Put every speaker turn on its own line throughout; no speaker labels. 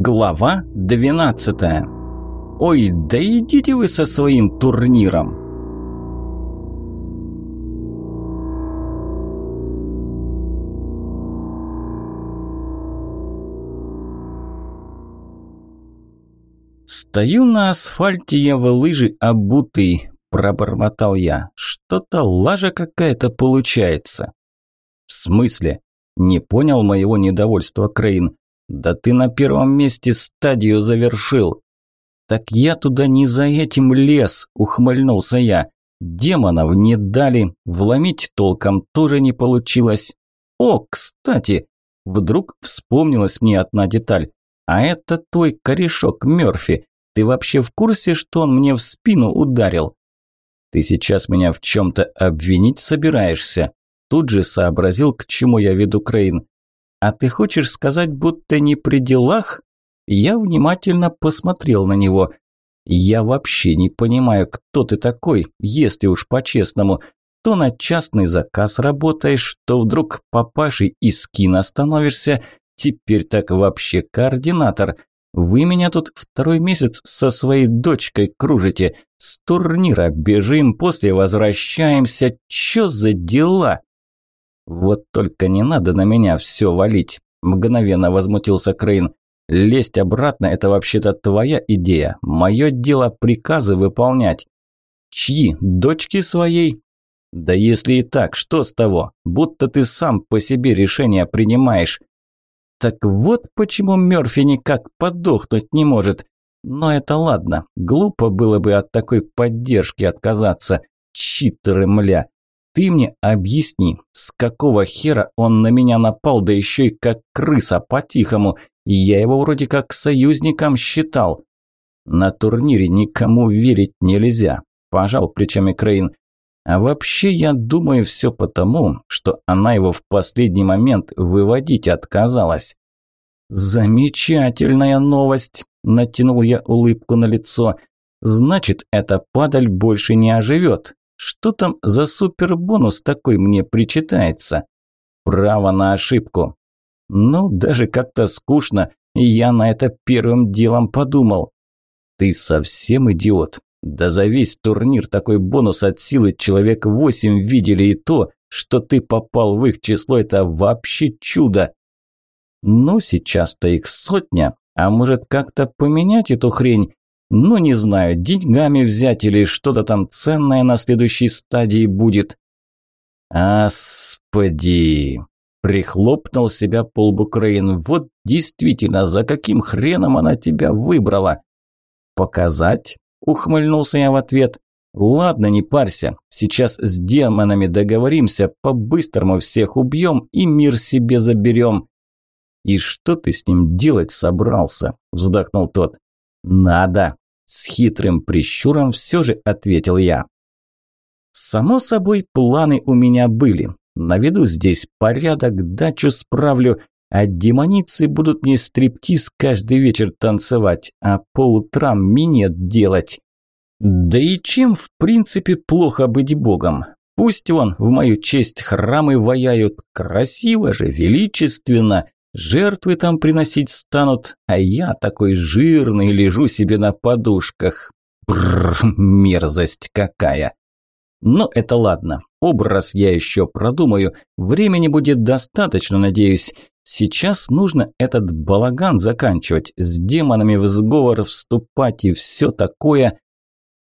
Глава 12. Ой, да идите вы со своим турниром. Стою на асфальте я в лыжи обутый, пробормотал я. Что-то лажа какая-то получается. В смысле? Не понял моего недовольства Крейн. Да ты на первом месте стадию завершил. Так я туда не за этим лез, ухмыльнулся я. Демонов не дали, вломить толком тоже не получилось. О, кстати, вдруг вспомнилась мне одна деталь. А это твой корешок Мёрфи. Ты вообще в курсе, что он мне в спину ударил? Ты сейчас меня в чем-то обвинить собираешься? Тут же сообразил, к чему я веду Крейн. «А ты хочешь сказать, будто не при делах?» Я внимательно посмотрел на него. «Я вообще не понимаю, кто ты такой, если уж по-честному. То на частный заказ работаешь, то вдруг папашей из кино становишься, теперь так вообще координатор. Вы меня тут второй месяц со своей дочкой кружите, с турнира бежим, после возвращаемся. Чё за дела?» «Вот только не надо на меня все валить», – мгновенно возмутился Крейн. «Лезть обратно – это вообще-то твоя идея. Мое дело приказы выполнять». «Чьи? Дочки своей?» «Да если и так, что с того? Будто ты сам по себе решения принимаешь». «Так вот почему Мёрфи никак подохнуть не может. Но это ладно, глупо было бы от такой поддержки отказаться. Читеры, мля. Ты мне объясни, с какого хера он на меня напал, да еще и как крыса по-тихому. Я его вроде как союзником считал. На турнире никому верить нельзя, пожал плечами Крейн. А вообще я думаю все потому, что она его в последний момент выводить отказалась. Замечательная новость, натянул я улыбку на лицо. Значит, эта падаль больше не оживет. Что там за супербонус такой мне причитается? Право на ошибку. Ну, даже как-то скучно, я на это первым делом подумал. Ты совсем идиот. Да за весь турнир такой бонус от силы человек восемь видели и то, что ты попал в их число, это вообще чудо. Ну, сейчас-то их сотня, а может как-то поменять эту хрень? Ну, не знаю, деньгами взять или что-то там ценное на следующей стадии будет. Аспади! Прихлопнул себя полбу Крейн. Вот действительно, за каким хреном она тебя выбрала? Показать? Ухмыльнулся я в ответ. Ладно, не парься. Сейчас с демонами договоримся, по-быстрому всех убьем и мир себе заберем. И что ты с ним делать собрался? Вздохнул тот. «Надо!» – с хитрым прищуром все же ответил я. Само собой, планы у меня были. Наведу здесь порядок, дачу справлю, а демоницы будут мне стриптиз каждый вечер танцевать, а по утрам минет делать. Да и чем, в принципе, плохо быть богом? Пусть вон в мою честь храмы ваяют, красиво же, величественно, Жертвы там приносить станут, а я такой жирный лежу себе на подушках. Бррр, мерзость какая. Но это ладно. Образ я еще продумаю. Времени будет достаточно, надеюсь. Сейчас нужно этот балаган заканчивать, с демонами в сговор вступать и все такое.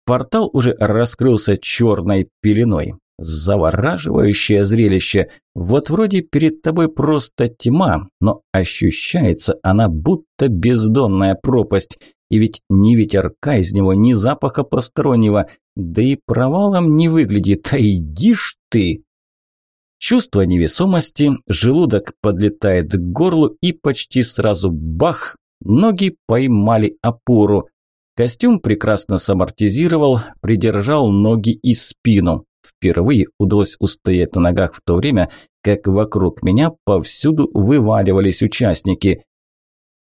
Портал уже раскрылся черной пеленой. Завораживающее зрелище. Вот вроде перед тобой просто тьма, но ощущается она будто бездонная пропасть. И ведь ни ветерка из него, ни запаха постороннего, да и провалом не выглядит. А иди ж ты! Чувство невесомости, желудок подлетает к горлу и почти сразу бах! Ноги поймали опору. Костюм прекрасно самортизировал, придержал ноги и спину. Впервые удалось устоять на ногах в то время, как вокруг меня повсюду вываливались участники.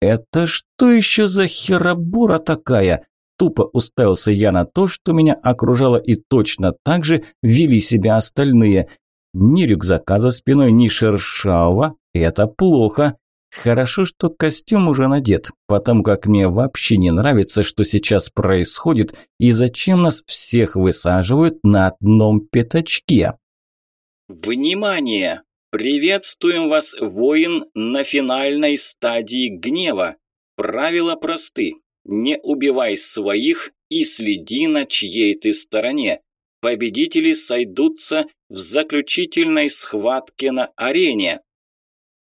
«Это что еще за херобора такая?» Тупо уставился я на то, что меня окружало, и точно так же вели себя остальные. Ни рюкзака за спиной, ни шершавого – это плохо. Хорошо, что костюм уже надет, потому как мне вообще не нравится, что сейчас происходит и зачем нас всех высаживают на одном пятачке.
Внимание! Приветствуем вас, воин, на финальной стадии гнева. Правила просты. Не убивай своих и следи на чьей ты стороне. Победители сойдутся в заключительной схватке на арене.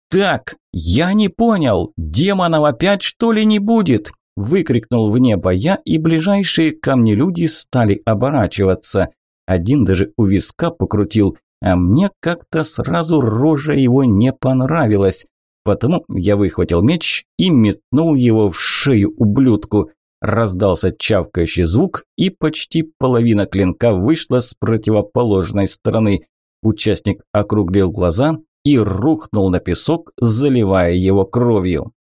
«Так, я не понял, демонов опять что ли не будет?» Выкрикнул в небо я, и ближайшие ко мне люди стали оборачиваться. Один даже у виска покрутил, а мне как-то сразу рожа его не понравилась. Потому я выхватил меч и метнул его в шею ублюдку. Раздался чавкающий звук, и почти половина клинка вышла с противоположной стороны. Участник округлил глаза и рухнул на песок, заливая его кровью.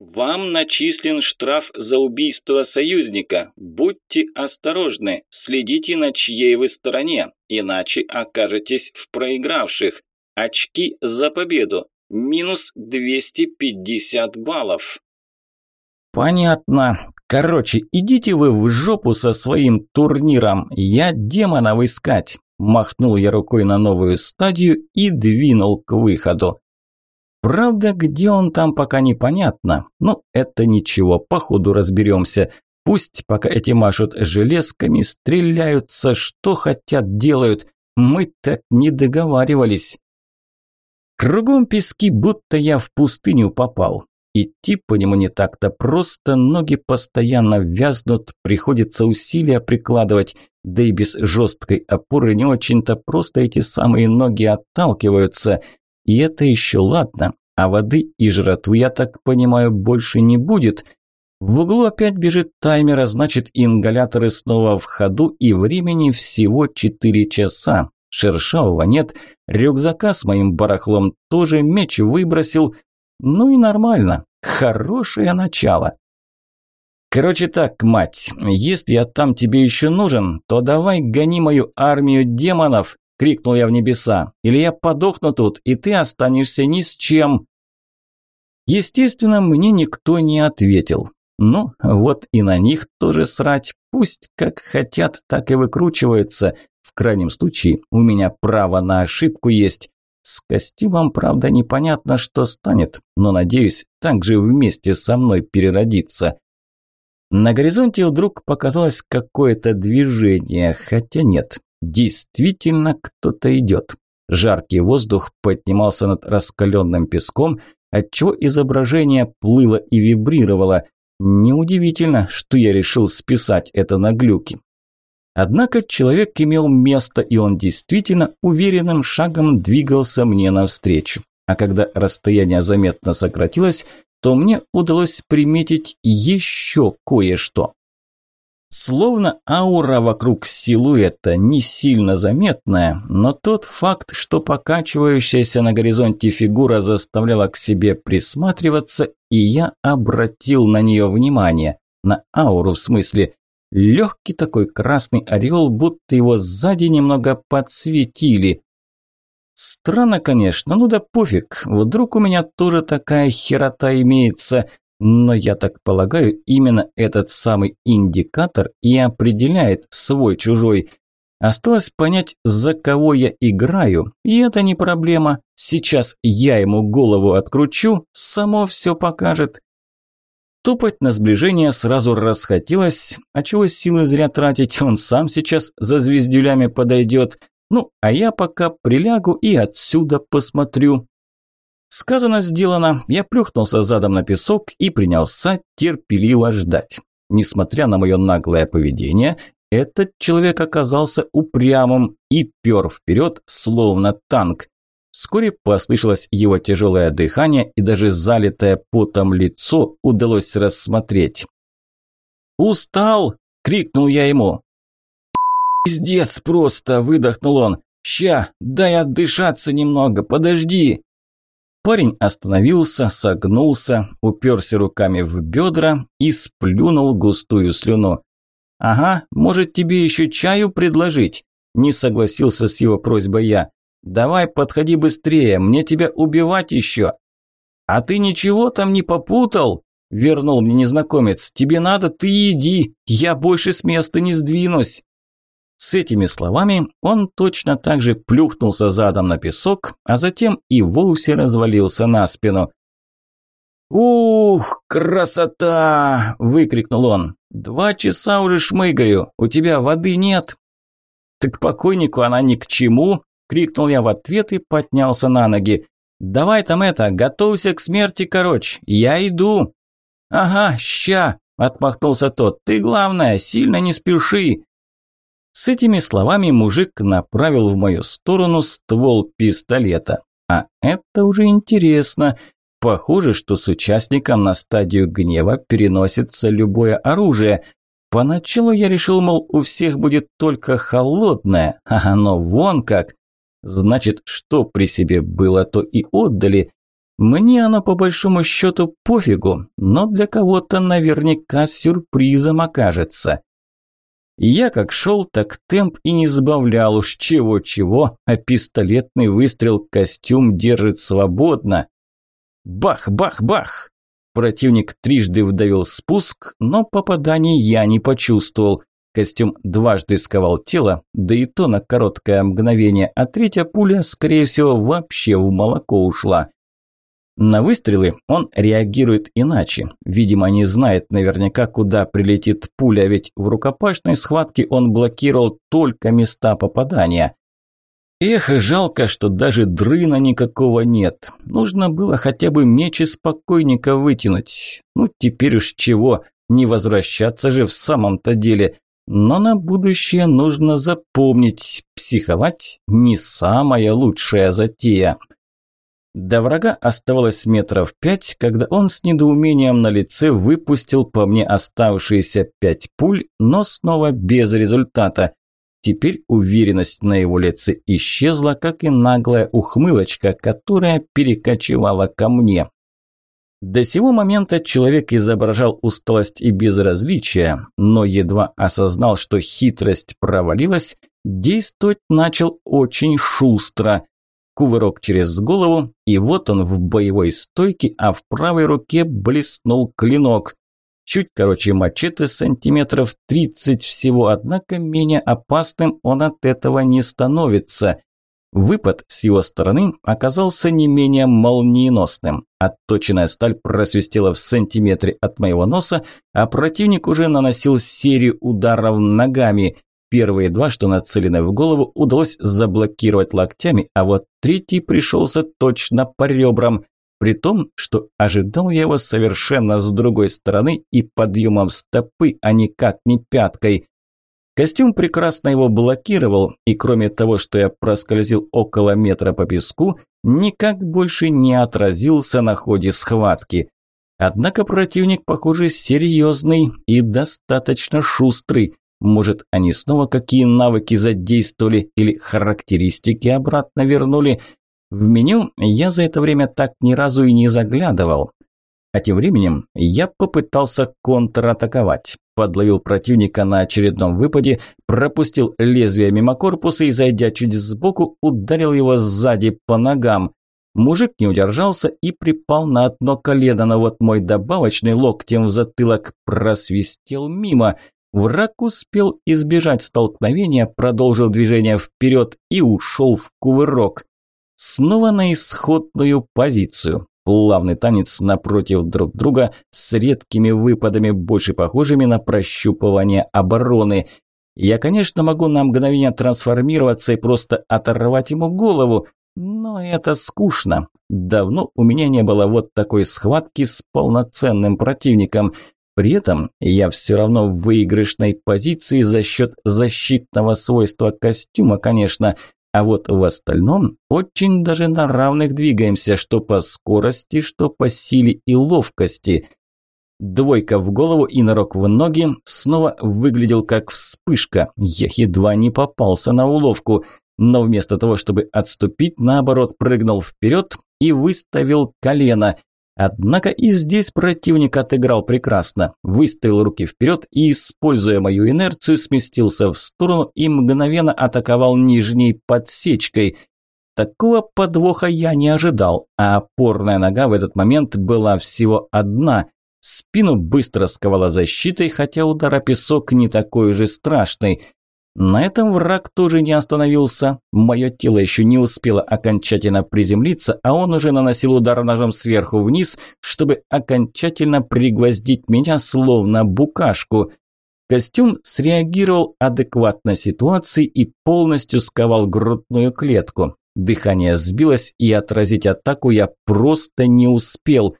«Вам начислен штраф за убийство союзника. Будьте осторожны, следите на чьей вы стороне, иначе окажетесь в проигравших. Очки за победу. Минус 250 баллов».
«Понятно. Короче, идите вы в жопу со своим турниром. Я демонов искать». Махнул я рукой на новую стадию и двинул к выходу. Правда, где он там пока непонятно. Но это ничего, по ходу разберемся. Пусть пока эти машут железками, стреляются, что хотят делают. Мы так не договаривались. Кругом пески, будто я в пустыню попал. Идти по нему не так-то просто, ноги постоянно вязнут, приходится усилия прикладывать, да и без жесткой опоры не очень-то просто эти самые ноги отталкиваются. И это еще ладно, а воды и жратвы, я так понимаю, больше не будет. В углу опять бежит таймер, а значит ингаляторы снова в ходу и времени всего 4 часа. Шершавого нет, рюкзака с моим барахлом тоже меч выбросил. Ну и нормально, хорошее начало. Короче так, мать, если я там тебе еще нужен, то давай гони мою армию демонов, крикнул я в небеса, или я подохну тут, и ты останешься ни с чем. Естественно, мне никто не ответил. Ну, вот и на них тоже срать. Пусть как хотят, так и выкручиваются. В крайнем случае, у меня право на ошибку есть. С костюмом, правда, непонятно, что станет, но, надеюсь, также вместе со мной переродиться. На горизонте вдруг показалось какое-то движение, хотя нет, действительно кто-то идет. Жаркий воздух поднимался над раскаленным песком, отчего изображение плыло и вибрировало. Неудивительно, что я решил списать это на глюки. Однако человек имел место, и он действительно уверенным шагом двигался мне навстречу. А когда расстояние заметно сократилось, то мне удалось приметить еще кое-что. Словно аура вокруг силуэта не сильно заметная, но тот факт, что покачивающаяся на горизонте фигура заставляла к себе присматриваться, и я обратил на нее внимание. На ауру в смысле. Легкий такой красный орел, будто его сзади немного подсветили. Странно, конечно, ну да пофиг, вдруг у меня тоже такая херота имеется, но я так полагаю, именно этот самый индикатор и определяет свой-чужой. Осталось понять, за кого я играю, и это не проблема. Сейчас я ему голову откручу, само все покажет. Топать на сближение сразу расхотелось, а чего силы зря тратить, он сам сейчас за звездюлями подойдет. Ну, а я пока прилягу и отсюда посмотрю. Сказано, сделано. Я плюхнулся задом на песок и принялся терпеливо ждать. Несмотря на мое наглое поведение, этот человек оказался упрямым и пер вперед, словно танк. Вскоре послышалось его тяжелое дыхание, и даже залитое потом лицо удалось рассмотреть. «Устал!» – крикнул я ему. «Пиздец просто!» – выдохнул он. «Ща, дай отдышаться немного, подожди!» Парень остановился, согнулся, уперся руками в бедра и сплюнул густую слюну. «Ага, может тебе еще чаю предложить?» Не согласился с его просьбой я. «Давай, подходи быстрее, мне тебя убивать еще!» «А ты ничего там не попутал?» – вернул мне незнакомец. «Тебе надо, ты иди, я больше с места не сдвинусь». С этими словами он точно так же плюхнулся задом на песок, а затем и вовсе развалился на спину. «Ух, красота!» – выкрикнул он. «Два часа уже шмыгаю, у тебя воды нет?» «Так покойнику она ни к чему!» – крикнул я в ответ и поднялся на ноги. «Давай там это, готовься к смерти, короче, я иду!» «Ага, ща!» – отмахнулся тот. «Ты, главное, сильно не спеши!» С этими словами мужик направил в мою сторону ствол пистолета. А это уже интересно. Похоже, что с участником на стадию гнева переносится любое оружие. Поначалу я решил, мол, у всех будет только холодное, а оно вон как. Значит, что при себе было, то и отдали. Мне оно по большому счету пофигу, но для кого-то наверняка сюрпризом окажется. Я как шел, так темп и не сбавлял уж чего-чего, а пистолетный выстрел костюм держит свободно. Бах-бах-бах! Противник трижды вдавил спуск, но попаданий я не почувствовал. Костюм дважды сковал тело, да и то на короткое мгновение, а третья пуля, скорее всего, вообще в молоко ушла. На выстрелы он реагирует иначе. Видимо, не знает наверняка, куда прилетит пуля, ведь в рукопашной схватке он блокировал только места попадания. Эх, жалко, что даже дрына никакого нет. Нужно было хотя бы меч из покойника вытянуть. Ну, теперь уж чего, не возвращаться же в самом-то деле. Но на будущее нужно запомнить, психовать не самая лучшая затея. До врага оставалось метров пять, когда он с недоумением на лице выпустил по мне оставшиеся пять пуль, но снова без результата. Теперь уверенность на его лице исчезла, как и наглая ухмылочка, которая перекочевала ко мне. До сего момента человек изображал усталость и безразличие, но едва осознал, что хитрость провалилась, действовать начал очень шустро – кувырок через голову, и вот он в боевой стойке, а в правой руке блеснул клинок. Чуть короче мачете сантиметров 30 всего, однако менее опасным он от этого не становится. Выпад с его стороны оказался не менее молниеносным. Отточенная сталь просвистела в сантиметре от моего носа, а противник уже наносил серию ударов ногами. Первые два, что нацелены в голову, удалось заблокировать локтями, а вот третий пришелся точно по ребрам. При том, что ожидал я его совершенно с другой стороны и подъемом стопы, а никак не пяткой. Костюм прекрасно его блокировал, и кроме того, что я проскользил около метра по песку, никак больше не отразился на ходе схватки. Однако противник, похоже, серьезный и достаточно шустрый. Может, они снова какие навыки задействовали или характеристики обратно вернули. В меню я за это время так ни разу и не заглядывал. А тем временем я попытался контратаковать. Подловил противника на очередном выпаде, пропустил лезвие мимо корпуса и, зайдя чуть сбоку, ударил его сзади по ногам. Мужик не удержался и припал на одно колено, но вот мой добавочный локтем в затылок просвистел мимо – Враг успел избежать столкновения, продолжил движение вперед и ушел в кувырок. Снова на исходную позицию. Плавный танец напротив друг друга с редкими выпадами, больше похожими на прощупывание обороны. Я, конечно, могу на мгновение трансформироваться и просто оторвать ему голову, но это скучно. Давно у меня не было вот такой схватки с полноценным противником – при этом я все равно в выигрышной позиции за счет защитного свойства костюма, конечно, а вот в остальном очень даже на равных двигаемся, что по скорости, что по силе и ловкости. Двойка в голову и нарок в ноги снова выглядел как вспышка. Я едва не попался на уловку, но вместо того, чтобы отступить, наоборот, прыгнул вперед и выставил колено – Однако и здесь противник отыграл прекрасно. Выставил руки вперед и, используя мою инерцию, сместился в сторону и мгновенно атаковал нижней подсечкой. Такого подвоха я не ожидал, а опорная нога в этот момент была всего одна. Спину быстро сковала защитой, хотя удар о песок не такой же страшный. На этом враг тоже не остановился. Мое тело еще не успело окончательно приземлиться, а он уже наносил удар ножом сверху вниз, чтобы окончательно пригвоздить меня словно букашку. Костюм среагировал адекватно ситуации и полностью сковал грудную клетку. Дыхание сбилось, и отразить атаку я просто не успел.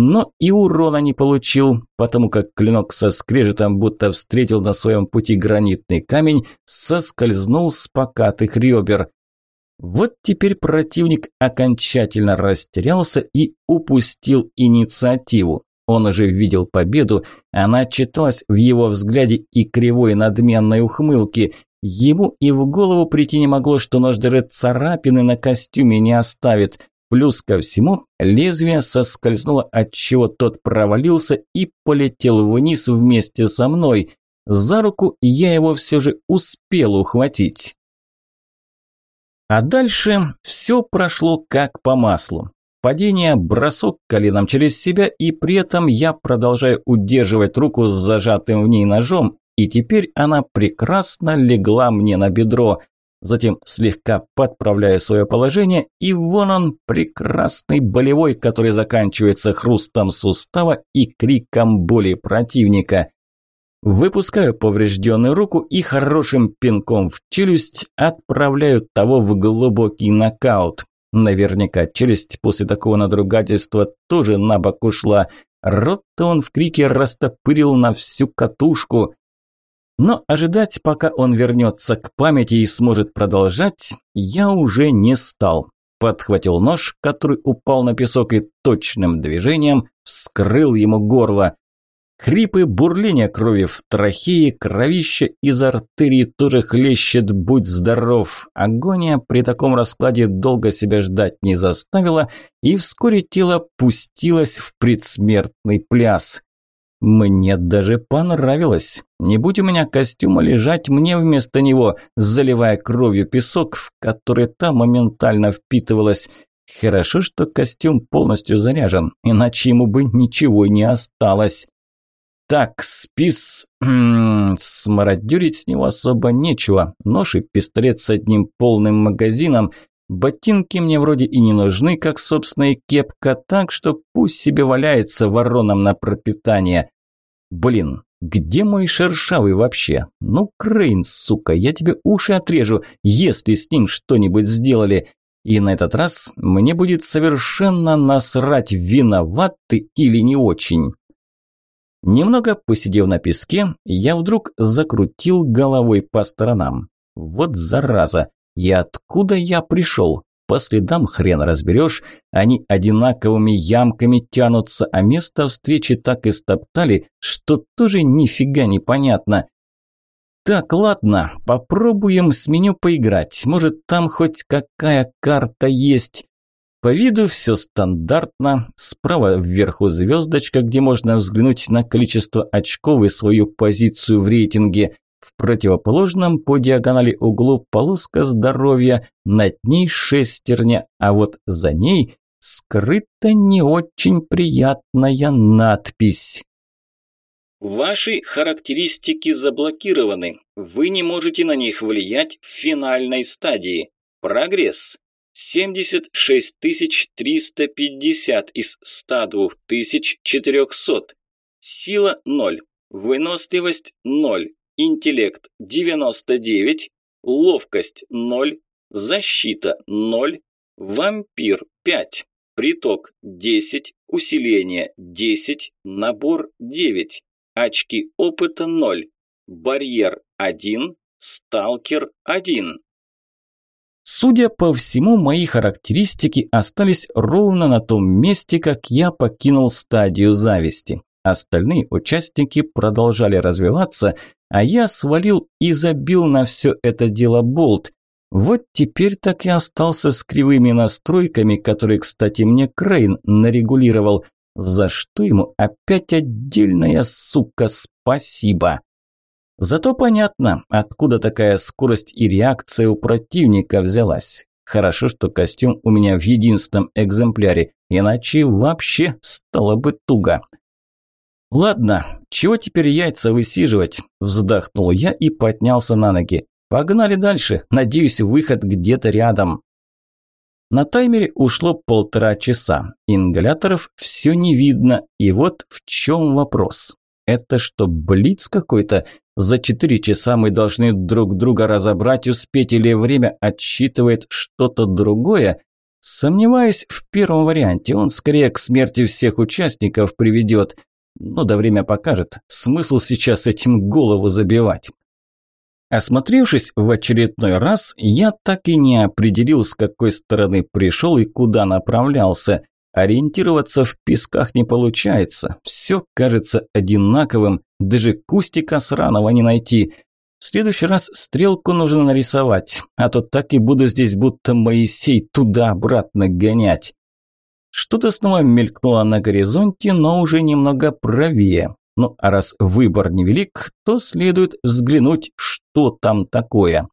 Но и урона не получил, потому как клинок со скрежетом, будто встретил на своем пути гранитный камень, соскользнул с покатых ребер. Вот теперь противник окончательно растерялся и упустил инициативу. Он уже видел победу, она читалась в его взгляде и кривой надменной ухмылке. Ему и в голову прийти не могло, что нож даже царапины на костюме не оставит. Плюс ко всему, лезвие соскользнуло, отчего тот провалился и полетел вниз вместе со мной. За руку я его все же успел ухватить. А дальше все прошло как по маслу. Падение, бросок коленом через себя, и при этом я продолжаю удерживать руку с зажатым в ней ножом, и теперь она прекрасно легла мне на бедро. Затем слегка подправляю свое положение, и вон он, прекрасный болевой, который заканчивается хрустом сустава и криком боли противника. Выпускаю поврежденную руку и хорошим пинком в челюсть отправляю того в глубокий нокаут. Наверняка челюсть после такого надругательства тоже на бок ушла. Рот-то он в крике растопырил на всю катушку. Но ожидать, пока он вернется к памяти и сможет продолжать, я уже не стал. Подхватил нож, который упал на песок и точным движением вскрыл ему горло. Хрипы, бурление крови в трахее, кровище из артерии тоже хлещет, будь здоров. Агония при таком раскладе долго себя ждать не заставила, и вскоре тело пустилось в предсмертный пляс. Мне даже понравилось. Не будь у меня костюма лежать мне вместо него, заливая кровью песок, в который та моментально впитывалась. Хорошо, что костюм полностью заряжен, иначе ему бы ничего не осталось. Так, спис... Смародерить с него особо нечего. Нож и пистолет с одним полным магазином. Ботинки мне вроде и не нужны, как собственная кепка, так что пусть себе валяется вороном на пропитание. Блин, где мой шершавый вообще? Ну, Крейн, сука, я тебе уши отрежу, если с ним что-нибудь сделали. И на этот раз мне будет совершенно насрать, виноват ты или не очень. Немного посидев на песке, я вдруг закрутил головой по сторонам. Вот зараза, и откуда я пришел? По следам хрен разберешь, они одинаковыми ямками тянутся, а место встречи так и стоптали, что тоже нифига не понятно. Так, ладно, попробуем с меню поиграть. Может, там хоть какая карта есть. По виду все стандартно. Справа вверху звездочка, где можно взглянуть на количество очков и свою позицию в рейтинге. В противоположном по диагонали углу полоска здоровья, над ней шестерня, а вот за ней скрыта не очень приятная надпись.
Ваши характеристики заблокированы. Вы не можете на них влиять в финальной стадии. Прогресс. 76 350 из 102 400. Сила 0. Выносливость 0 интеллект 99, ловкость 0, защита 0, вампир 5, приток 10, усиление 10, набор 9, очки опыта 0, барьер 1, сталкер 1.
Судя по всему, мои характеристики остались ровно на том месте, как я покинул стадию зависти. Остальные участники продолжали развиваться, а я свалил и забил на все это дело болт. Вот теперь так и остался с кривыми настройками, которые, кстати, мне Крейн нарегулировал, за что ему опять отдельная сука спасибо. Зато понятно, откуда такая скорость и реакция у противника взялась. Хорошо, что костюм у меня в единственном экземпляре, иначе вообще стало бы туго. «Ладно, чего теперь яйца высиживать?» – вздохнул я и поднялся на ноги. «Погнали дальше. Надеюсь, выход где-то рядом». На таймере ушло полтора часа. Ингаляторов все не видно. И вот в чем вопрос. Это что, блиц какой-то? За четыре часа мы должны друг друга разобрать, успеть или время отсчитывает что-то другое? Сомневаюсь в первом варианте. Он скорее к смерти всех участников приведет. Но да время покажет. Смысл сейчас этим голову забивать. Осмотревшись в очередной раз, я так и не определил, с какой стороны пришел и куда направлялся. Ориентироваться в песках не получается. Все кажется одинаковым, даже кустика сраного не найти. В следующий раз стрелку нужно нарисовать, а то так и буду здесь будто Моисей туда-обратно гонять. Что-то снова мелькнуло на горизонте, но уже немного правее. Ну, а раз выбор невелик, то следует взглянуть, что там такое.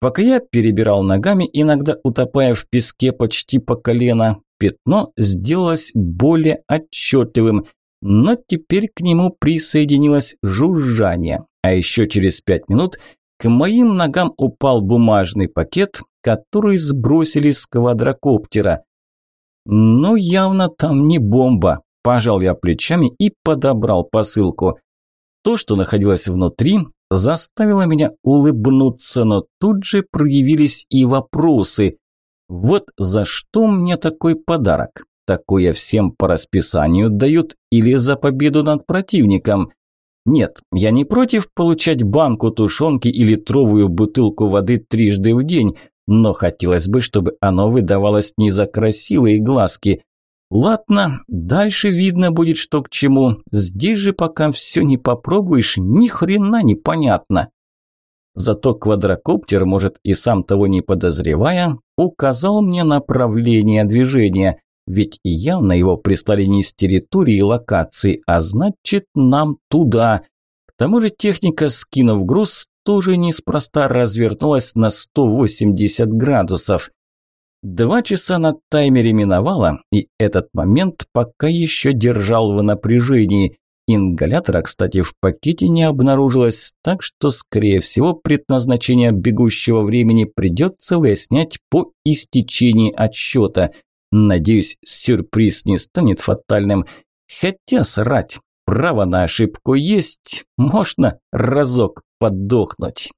Пока я перебирал ногами, иногда утопая в песке почти по колено, пятно сделалось более отчетливым, но теперь к нему присоединилось жужжание. А еще через пять минут к моим ногам упал бумажный пакет, который сбросили с квадрокоптера. Ну, явно там не бомба. Пожал я плечами и подобрал посылку. То, что находилось внутри, заставило меня улыбнуться, но тут же проявились и вопросы. Вот за что мне такой подарок? Такое всем по расписанию дают или за победу над противником? Нет, я не против получать банку тушенки или литровую бутылку воды трижды в день, но хотелось бы, чтобы оно выдавалось не за красивые глазки, Ладно, дальше видно будет, что к чему. Здесь же пока все не попробуешь, ни хрена непонятно. Зато квадрокоптер, может и сам того не подозревая, указал мне направление движения, ведь явно его прислали не с территории локации, а значит нам туда. К тому же техника, скинув груз, тоже неспроста развернулась на 180 градусов. Два часа на таймере миновало, и этот момент пока еще держал в напряжении. Ингалятора, кстати, в пакете не обнаружилось, так что, скорее всего, предназначение бегущего времени придется выяснять по истечении отсчета. Надеюсь, сюрприз не станет фатальным. Хотя срать, право на ошибку есть, можно разок подохнуть.